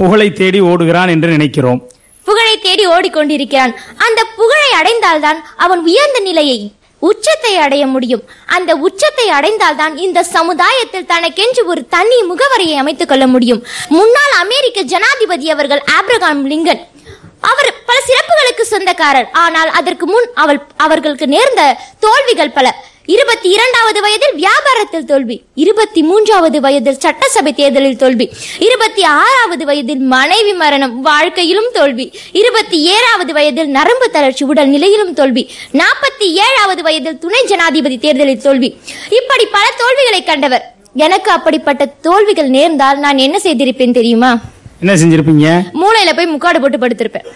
புகழை தேடி ஓடுகிறான் என்று நினைக்கிறோம். புகழை தேடி ஓடிக்கொண்டிருக்கிறான். அந்த புகழை அடைந்தால்தான் அவன் உயர்ந்த நிலையை உச்சத்தை அடைய முடியும். அந்த உச்சத்தை அடைந்தால்தான் இந்த சமுதாயத்தில் தனக்கென்று ஒரு தனி முகவரியை அமைத்துக் கொள்ள முடியும். முன்னாள் அமெரிக்க ஜனாதிபதி அவர்கள் ஆப்ரகாம் லிங்கன். அவர் பல சிறப்புகளுக்கு சொந்தக்காரர். ஆனால் அதற்கு முன் அவள் அவர்களுக்கு நேர்ந்த தோல்விகள் பல. இருபத்தி இரண்டாவது வயதில் வியாபாரத்தில் தோல்வி இருபத்தி மூன்றாவது வயதில் சட்டசபை தேர்தலில் தோல்வி இருபத்தி ஆறாவது வயதில் மனைவி மரணம் வாழ்க்கையிலும் தோல்வி இருபத்தி ஏழாவது வயதில் நரம்பு தளர்ச்சி உடல் நிலையிலும் தோல்வி நாற்பத்தி ஏழாவது வயதில் துணை ஜனாதிபதி தேர்தலில் தோல்வி. இப்படி பல தோல்விகளை கண்டவர். எனக்கு அப்படிப்பட்ட தோல்விகள் நேர்ந்தால் நான் என்ன செய்திருப்பேன் தெரியுமா? என்ன செஞ்சிருப்பீங்க? மூளையில போய் முக்காடு போட்டு படுத்திருப்பேன்.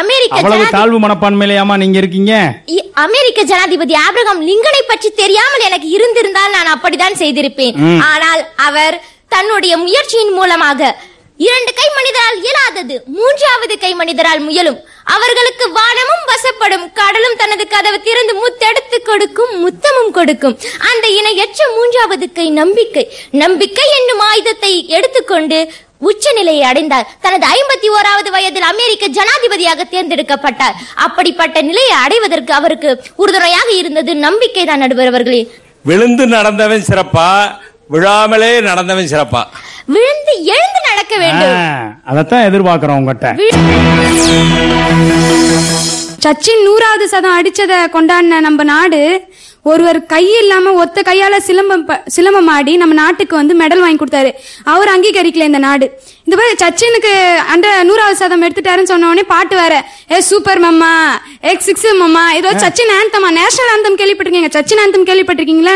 அமெரிக்க அவ்வளவு தாழ்வு மனப்பான்மையிலையாமா நீங்க இருக்கீங்க? அமெரிக்க ஜனாதிபதி ஆபிரகாம் லிங்கனை பற்றி தெரியாமல் எனக்கு இருந்திருந்தால் நான் அப்படித்தான் செய்திருப்பேன். ஆனால் அவர் தன்னுடைய முயற்சியின் மூலமாக இரண்டு கை மனிதரால் இயலாதது மூன்றாவது கை மனிதரால் முயலும். அவர்களுக்கு வானமும் வசப்படும் கடலும் தனது கதவு திறந்து முத்தெடுத்து கொடுக்கும் முத்தமும் கொடுக்கும். அந்த இணையற்ற மூன்றாவது கை நம்பிக்கை. நம்பிக்கை என்னும் ஆயுதத்தை எடுத்துக்கொண்டு உச்சநிலையை அடைந்தார் தனது ஐம்பத்தி ஓராவது வயதில் அமெரிக்க ஜனாதிபதியாக தேர்ந்தெடுக்கப்பட்டார். அப்படிப்பட்ட நிலையை அடைவதற்கு அவருக்கு உறுதுணையாக இருந்தது நம்பிக்கை தான் நடுவர் அவர்களே. விழுந்து நடந்தவன் சிறப்பா விழாமலே நடந்தவன் சிறப்பா. விழுந்து எழுந்து நடக்க வேண்டும். அதத்தான் எதிர்பார்க்கிறோம் உங்ககிட்ட சச்சின் நூறாவது சதம் அடிச்சத கொண்டாடின நம்ம நாடு ஒருவர் கை இல்லாம ஒத்த கையால சிலம்பம் சிலம்பம் ஆடி நம்ம நாட்டுக்கு வந்து மெடல் வாங்கி கொடுத்தாரு. அவர் அங்கீகரிக்கல இந்த நாடு. இந்த மாதிரி சச்சினுக்கு அந்த நூறாவது சதம் எடுத்துட்டாருன்னு சொன்ன உடனே பாட்டு வேற ஏ super mamma X six mamma இது வந்து சச்சின் ஆந்தமா நேஷனல் ஆந்தம் கேள்விப்பட்டிருக்கீங்க. சச்சின் ஆந்தம் கேள்விப்பட்டிருக்கீங்களா?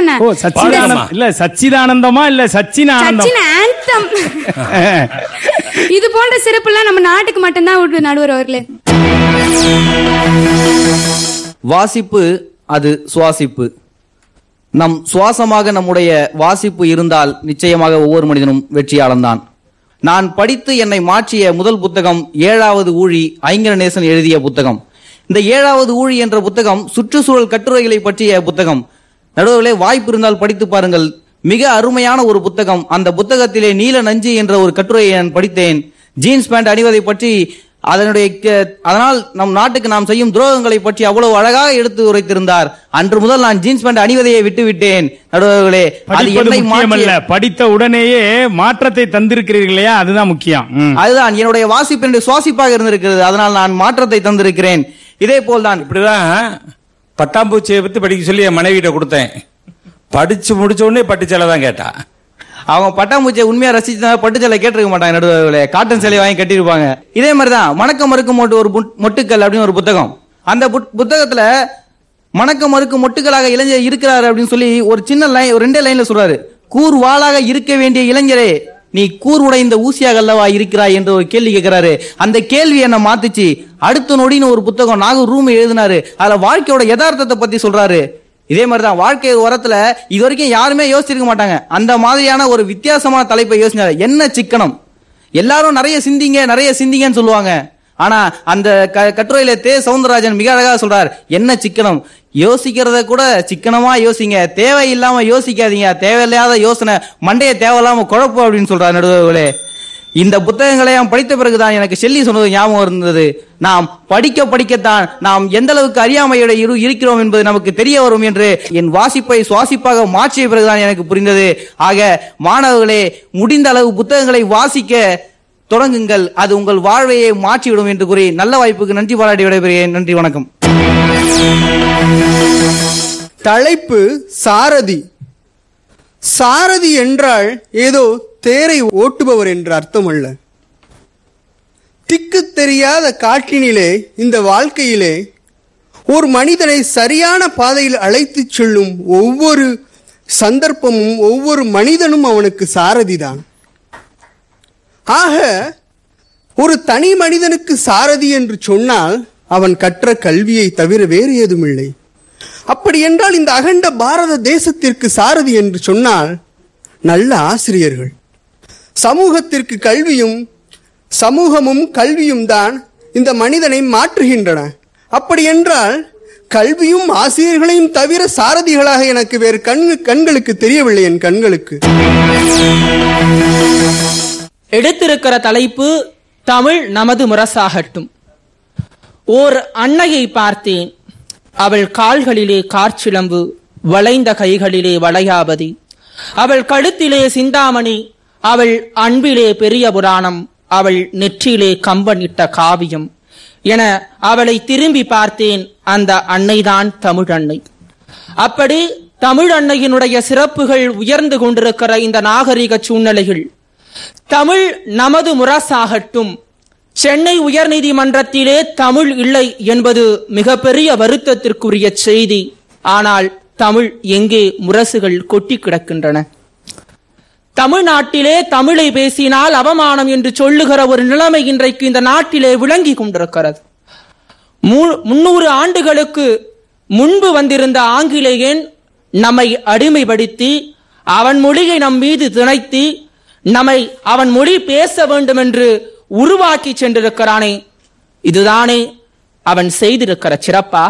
இல்ல சச்சிதானந்தமா இல்ல சச்சின் ஆனந்தம் சச்சின் ஆந்தம் இது போன்ற சிறப்புலாம் நம்ம நாட்டுக்கு மட்டும்தான் நடுவர் அவர்களே. வாசிப்பு அது சுவாசிப்பு. நம் சுவாசமாக நம்முடைய வாசிப்பு இருந்தால் நிச்சயமாக ஒவ்வொரு மனிதனும் வெற்றியாளன்தான். நான் படித்து என்னை மாற்றிய முதல் புத்தகம் ஏழாவது ஊழி ஐங்கரநேசன் எழுதிய புத்தகம். இந்த ஏழாவது ஊழி என்ற புத்தகம் சுற்றுச்சூழல் கட்டுரைகளை பற்றிய புத்தகம். நடுவர்களே வாய்ப்பு இருந்தால் படித்து பாருங்கள். மிக அருமையான ஒரு புத்தகம். அந்த புத்தகத்திலே நீல நஞ்சு என்ற ஒரு கட்டுரையை நான் படித்தேன். ஜீன்ஸ் பேண்ட் அணிவதை பற்றி அதனுடைய அதனால் நம் நாட்டுக்கு நாம் செய்யும் துரோகங்களை பற்றி அவ்வளவு அழகாக எடுத்து உரைத்திருந்தார். அன்று முதல் நான் ஜீன்ஸ் பேண்ட் அணிவதையே விட்டு விட்டேன் நடுவர்களே அது என்னை படித்த உடனேயே மாற்றத்தை தந்திருக்கிறீர்கள் இல்லையா? அதுதான் முக்கியம். அதுதான் என்னுடைய வாசிப்பு என்னுடைய சுவாசிப்பாக இருந்திருக்கிறது. அதனால் நான் மாற்றத்தை தந்திருக்கிறேன். இதே போல்தான் இப்படிதான் பட்டாம்பூச்சியை பத்தி படிக்க சொல்லி என் மனைவிட்ட கொடுத்தேன். படிச்சு முடிச்ச உடனே பட்டு சேலை தான் கேட்டா. அவங்க பட்டாம்பூச்சியை உண்மையா ரசிச்சு பட்டு சேலை கேட்டிருக்க மாட்டாங்க நடுவில் காட்டன் சேலை வாங்கி கட்டியிருப்பாங்க. இதே மாதிரிதான் மணக்க மறுக்க மொட்டு ஒரு புட்- மொட்டுக்கள் அப்படின்னு ஒரு புத்தகம். அந்த புத்- புத்தகத்துல மணக்க மறுக்க மொட்டுக்களாக இளைஞர் இருக்கிறாரு அப்படின்னு சொல்லி ஒரு சின்ன லைன் ஒரு ரெண்டே லைன்ல சொல்றாரு. கூர் வாளாக இருக்க வேண்டிய இளைஞரே நீ கூர் உடைந்த ஊசியாக அல்லவா இருக்கிறாய் என்று ஒரு கேள்வி கேட்கிறாரு. அந்த கேள்வி என்ன மாத்துச்சு. அடுத்த நொடின்னு ஒரு புத்தகம் நாகூர் ரூம் எழுதினாரு. அதுல வாழ்க்கையோட யதார்த்தத்தை பத்தி சொல்றாரு. இதே மாதிரி தான் வாழ்க்கை உரத்துல இது வரைக்கும் யாருமே யோசிச்சிருக்க மாட்டாங்க. அந்த மாதிரியான ஒரு வித்தியாசமான தலைப்பை யோசிச்சாரு என்ன சிக்கனம்? எல்லாரும் நிறைய சிந்திங்க நிறைய சிந்திங்கன்னு சொல்லுவாங்க. ஆனா அந்த க- கட்டுரையில தே. சவுந்தரராஜன் மிக அழகா சொல்றார் என்ன சிக்கனம்? யோசிக்கிறத கூட சிக்கனமா யோசிங்க. தேவையில்லாம யோசிக்காதீங்க. தேவையில்லாத யோசனை மண்டைய தேவையில்லாம குழப்பம் அப்படின்னு சொல்றாரு நடுவர்களே. இந்த புத்தகங்களை நான் படித்த பிறகுதான் எனக்கு செல்லி சொன்னது ஞாபகம் இருந்தது. நாம் படிக்க படிக்கத்தான் நாம் எந்த அளவுக்கு அறியாமையோட இரு இருக்கிறோம் என்பது நமக்கு தெரிய வரும் என்று என் வாசிப்பை சுவாசிப்பாக மாற்றிய பிறகுதான் எனக்கு புரிந்தது. ஆக மாணவர்களே முடிந்த அளவு புத்தகங்களை வாசிக்க தொடங்குங்கள். அது உங்கள் வாழ்வையை மாற்றிவிடும் என்று கூறி நல்ல வாய்ப்புக்கு நன்றி பாராட்டி விடைபெறுகிறேன். நன்றி வணக்கம். தலைப்பு சாரதி. சாரதி என்றால் ஏதோ தேரை ஓட்டுபவர் என்று அர்த்தம் அல்ல திக்கு தெரியாத காட்டினிலே இந்த வாழ்க்கையிலே ஒரு மனிதனை சரியான பாதையில் அழைத்துச் செல்லும் ஒவ்வொரு சந்தர்ப்பமும் ஒவ்வொரு மனிதனும் அவனுக்கு சாரதிதான். ஆக ஒரு தனி மனிதனுக்கு சாரதி என்று சொன்னால் அவன் கற்ற கல்வியை தவிர வேறு ஏதுமில்லை. அப்படி என்றால் இந்த அகண்ட பாரத தேசத்திற்கு சாரதி என்று சொன்னால் நல்ல ஆசிரியர்கள். சமூகத்திற்கு கல்வியும் சமூகமும் கல்வியும் தான் இந்த மனிதனை மாற்றுகின்றன. அப்படி என்றால் கல்வியும் ஆசிரியர்களையும் தவிர சாரதிகளாக எனக்கு வேறு கண் கண்களுக்கு தெரியவில்லை என் கண்களுக்கு. எடுத்திருக்கிற தலைப்பு தமிழ் நமது முரசாகட்டும். ஓர் அன்னையை பார்த்தேன். அவள் கால்களிலே காற்சிலம்பு வளைந்த கைகளிலே வளையாபதி. அவள் கழுத்திலே சிந்தாமணி அவள் அன்பிலே பெரிய புராணம் அவள் நெற்றியிலே கம்பனிட்ட காவியம். என அவளை திரும்பி பார்த்தேன் அந்த அன்னைதான் தமிழ் அன்னை அப்படி தமிழ் அன்னையினுடைய சிறப்புகள் உயர்ந்து கொண்டிருக்கிற இந்த நாகரிக சூழ்நிலையில் தமிழ் நமது முரசாகட்டும் சென்னை உயர்நீதிமன்றத்திலே தமிழ் இல்லை என்பது மிகப்பெரிய வருத்தத்திற்குரிய செய்தி. ஆனால் தமிழ் எங்கே முரசுகள் கொட்டி கிடக்கின்றன? தமிழ்நாட்டிலே தமிழை பேசினால் அவமானம் என்று சொல்லுகிற ஒரு நிலைமை இன்றைக்கு இந்த நாட்டிலே விளங்கி கொண்டிருக்கிறது. முன்னூறு ஆண்டுகளுக்கு முன்பு வந்திருந்த ஆங்கிலேயன் நம்மை அடிமைப்படுத்தி அவன் மொழியை நம் மீது திணைத்து நம்மை அவன் மொழி பேச வேண்டும் என்று உருவாக்கி சென்றிருக்கிறானே. இதுதானே அவன் செய்திருக்கிற சிறப்பா?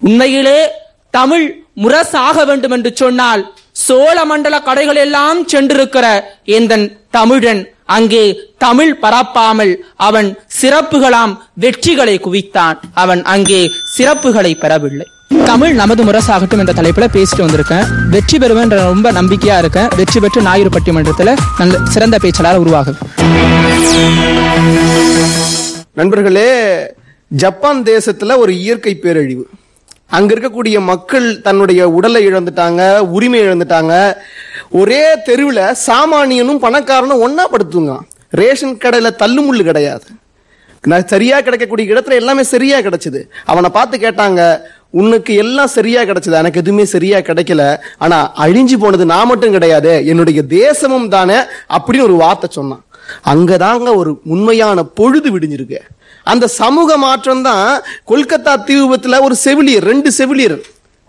உண்மையிலே தமிழ் முரசாக வேண்டும் என்று சொன்னால் சோழ மண்டல கடைகள் எல்லாம் சென்றிருக்கிற எந்தன் தமிழன் அங்கே தமிழ் பரப்பாமல் அவன் சிறப்புகளாம் வெற்றிகளை குவித்தான். அவன் அங்கே சிறப்புகளை பெறவில்லை. தமிழ் நமது முரசாகட்டும் என்ற தலைப்புல பேசிட்டு வந்திருக்கேன். வெற்றி பெறுவேன் என்ற ரொம்ப நம்பிக்கையா இருக்கேன். வெற்றி பெற்று ஞாயிறு பட்டிமன்றத்துல நல்ல சிறந்த பேச்சாளர் உருவாகும் நண்பர்களே ஜப்பான் தேசத்துல ஒரு இயற்கை பேரழிவு. அங்க இருக்கக்கூடிய மக்கள் தன்னுடைய உடலை இழந்துட்டாங்க உரிமை இழந்துட்டாங்க. ஒரே தெருவில் சாமானியனும் பணக்காரனும் ஒன்னா படுத்துங்க. ரேஷன் கடையில தள்ளுமுள்ளு கிடையாது. நான் சரியா கிடைக்கக்கூடிய இடத்துல எல்லாமே சரியா கிடைச்சது. அவனை பார்த்து கேட்டாங்க உனக்கு எல்லாம் சரியா கிடைச்சது? எனக்கு எதுவுமே சரியா கிடைக்கல. ஆனா அழிஞ்சு போனது நான் மட்டும் கிடையாது. என்னுடைய தேசமும் தானே? அப்படின்னு ஒரு வார்த்தை சொன்னான். அங்கதாங்க ஒரு உண்மையான பொழுது விடிஞ்சிருக்கு. அந்த சமூக மாற்றம் தான் கொல்கத்தா விபத்தில் ஒரு செவிலியர் ரெண்டு செவிலியர்.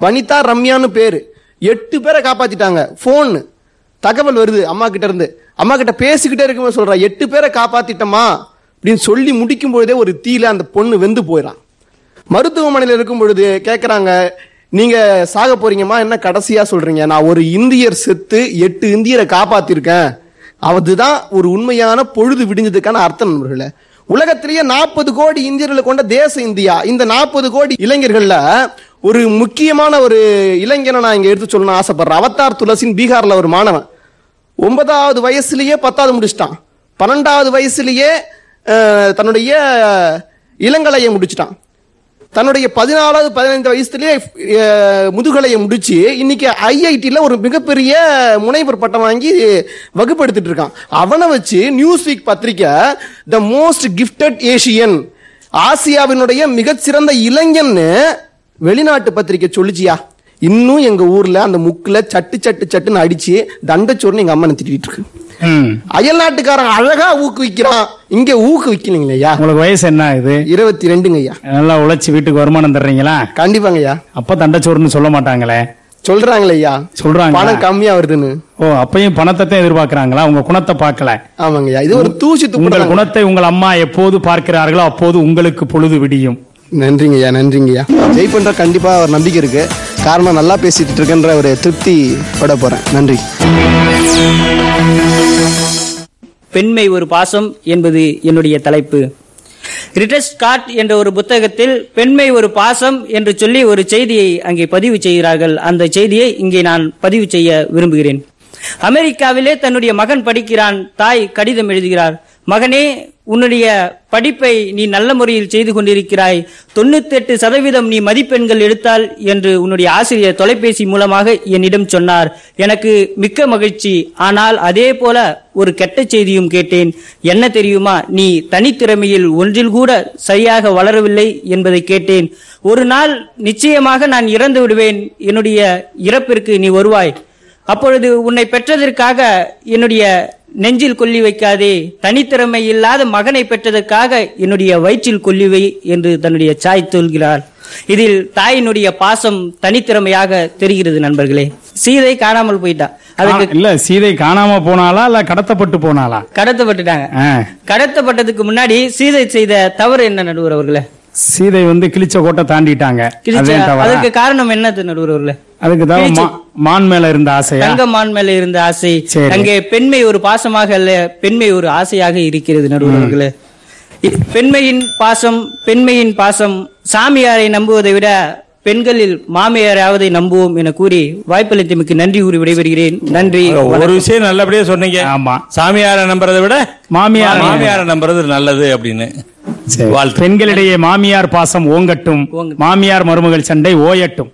வனிதா ரம்யான்னு பேர். எட்டு பேரை காப்பாற்றிட்டாங்க ஃபோன் தகவல் வருது அம்மா கிட்ட இருந்து. அம்மா கிட்ட பேசிக்கிட்டே இருக்கும்போது சொல்றா எட்டு பேரை காப்பாத்திட்டமா அப்படின்னு சொல்லி முடிக்கும் பொழுதே ஒரு தீல அந்த பொண்ணு வெந்து போயிடான் மருத்துவமனையில் இருக்கும் பொழுது கேட்குறாங்க நீங்க சாக போறீங்கம்மா என்ன கடைசியா சொல்றீங்க? நான் ஒரு இந்தியர் செத்து எட்டு இந்தியரை காப்பாத்திருக்கேன். அதுதான் ஒரு உண்மையான பொழுது விடிஞ்சதுக்கான அர்த்தம் நண்பர்களே. உலகத்திலேயே நாற்பது கோடி இந்தியர்களை கொண்ட தேச இந்தியா. இந்த நாற்பது கோடி இளைஞர்கள்ல ஒரு முக்கியமான ஒரு இளைஞனை நான் இங்க எடுத்து சொல்லணும்னு ஆசைப்படுறேன். அவதார் துளசின் பீகார்ல ஒரு மாணவன். ஒன்பதாவது வயசுலயே பத்தாவது முடிச்சிட்டான். பன்னெண்டாவது வயசுலயே தன்னுடைய இளங்கலையை முடிச்சிட்டான். தன்னுடைய பதினாலாவது பதினைந்து வயசுலயே முதுகலையை முடிச்சு இன்னைக்கு ஐஐடியில் ஒரு மிகப்பெரிய முனைவர் பட்டம் வாங்கி வகுப்படுத்திட்டு இருக்கான். அவனை வச்சு நியூஸ் வீக் பத்திரிக்கை த மோஸ்ட் கிஃப்டட் ஏசியன் ஆசியாவினுடைய மிகச்சிறந்த இளைஞன்னு வெளிநாட்டு பத்திரிக்கை சொல்லிச்சியா? இன்னும் எங்க ஊர்ல அந்த முக்குல சட்டு சட்டு சட்டுன்னு அடிச்சு தண்டச்சோறுன்னு எங்க அம்மா திட்டிட்டு இருக்கு. அயல் நாட்டுக்காரன் அழகா ஊக்குவிக்கிறான். இங்க ஊக்குவிக்கலீங்கய்யா உங்களுக்கு வயசு என்ன ஆகுது இருபத்தி ரெண்டுங்க ஐயா. நல்லா உழைச்சி வீட்டுக்கு வருமானம் தர்றீங்களா? கண்டிப்பாங்க ஐயா. அப்ப தண்டச்சோறுன்னு சொல்ல மாட்டாங்களே? சொல்றாங்களே ஐயா. சொல்றாங்க பணம் கம்மியா வருதுன்னு. ஓ அப்பயும் பணத்தை தான் எதிர்பார்க்கறாங்களா? உங்க குணத்தை பார்க்கல. ஆமாங்க ஐயா. இது ஒரு தூசி உங்கள் குணத்தை உங்கள் அம்மா எப்போது பார்க்கிறார்களோ அப்போது உங்களுக்கு பொழுது விடியும். நன்றிங்க ஐயா நன்றிங்க ஐயா ஜெய் பண்ற கண்டிப்பா ஒரு நம்பிக்கை இருக்கு. காரணம் நல்லா பேசிட்டு இருக்கேன்ற ஒரு திருப்தி பட போறேன். நன்றி. பெண்மை ஒரு பாசம் என்பது என்னுடைய தலைப்பு. ரிட்டஸ் ஸ்காட் என்ற ஒரு புத்தகத்தில் பெண்மை ஒரு பாசம் என்று சொல்லி ஒரு செய்தியை அங்கே பதிவு செய்கிறார்கள். அந்த செய்தியை இங்கே நான் பதிவு செய்ய விரும்புகிறேன். அமெரிக்காவிலே தன்னுடைய மகன் படிக்கிறான். தாய் கடிதம் எழுதுகிறார். மகனே உன்னுடைய படிப்பை நீ நல்ல முறையில் செய்து கொண்டிருக்கிறாய். தொண்ணூத்தி எட்டு சதவீதம் நீ மதிப்பெண்கள் எடுத்தால் என்று உன்னுடைய ஆசிரியர் தொலைபேசி மூலமாக என்னிடம் சொன்னார். எனக்கு மிக்க மகிழ்ச்சி. ஆனால் அதே போல ஒரு கெட்ட செய்தியும் கேட்டேன். என்ன தெரியுமா? நீ தனித்திறமையில் ஒன்றில் கூட சரியாக வளரவில்லை என்பதை கேட்டேன். ஒரு நாள் நிச்சயமாக நான் இறந்து விடுவேன். என்னுடைய இறப்பிற்கு நீ வருவாய். அப்பொழுது உன்னை பெற்றதற்காக என்னுடைய நெஞ்சில் கொல்லி வைக்காதே. தனித்திறமை இல்லாத மகனை பெற்றதற்காக என்னுடைய வயிற்றில் கொல்லி வை என்று தன்னுடைய சாய் சொல்கிறார் இதில் தாயினுடைய பாசம் தனித்திறமையாக தெரிகிறது நண்பர்களே. சீதை காணாமல் போயிட்டா. அதுக்கு இல்ல சீதை காணாம போனாலா இல்ல கடத்தப்பட்டு போனாலா கடத்தப்பட்டுட்டாங்க. கடத்தப்பட்டதுக்கு முன்னாடி சீதை செய்த தவறு என்ன நடுவர் அவர்களே? சீதை வந்து கிழிச்ச கோட்டை தாண்டிட்டாங்க. அதுக்கு காரணம் என்னது நடுவர்களே அதுக்கு தான் மான் மேல இருந்த ஆசையா? தங்கமான் மேல இருந்த ஆசை. அங்கே பெண்மை ஒரு பாசமாக அல்ல பெண்மை ஒரு ஆசையாக இருக்கிறது நடுவர்களே பெண்மையின் பாசம் பெண்மையின் பாசம் சாமியாரை நம்புவதை விட பெண்களில் மாமியாராவதை நம்புவோம் என கூறி வாய்ப்பளித்தமைக்கு நன்றி கூறி விடைபெறுகிறேன். நன்றி. ஒரு விஷயம் நல்லபடியா சொன்னீங்க. ஆமா. சாமியாரை நம்புறதை விட மாமியார் மாமியாரை நம்புறது நல்லது அப்படின்னு. பெண்களிடையே மாமியார் பாசம் ஓங்கட்டும். ஓங்கட்டும். மாமியார் மருமகள் சண்டை ஓயட்டும்.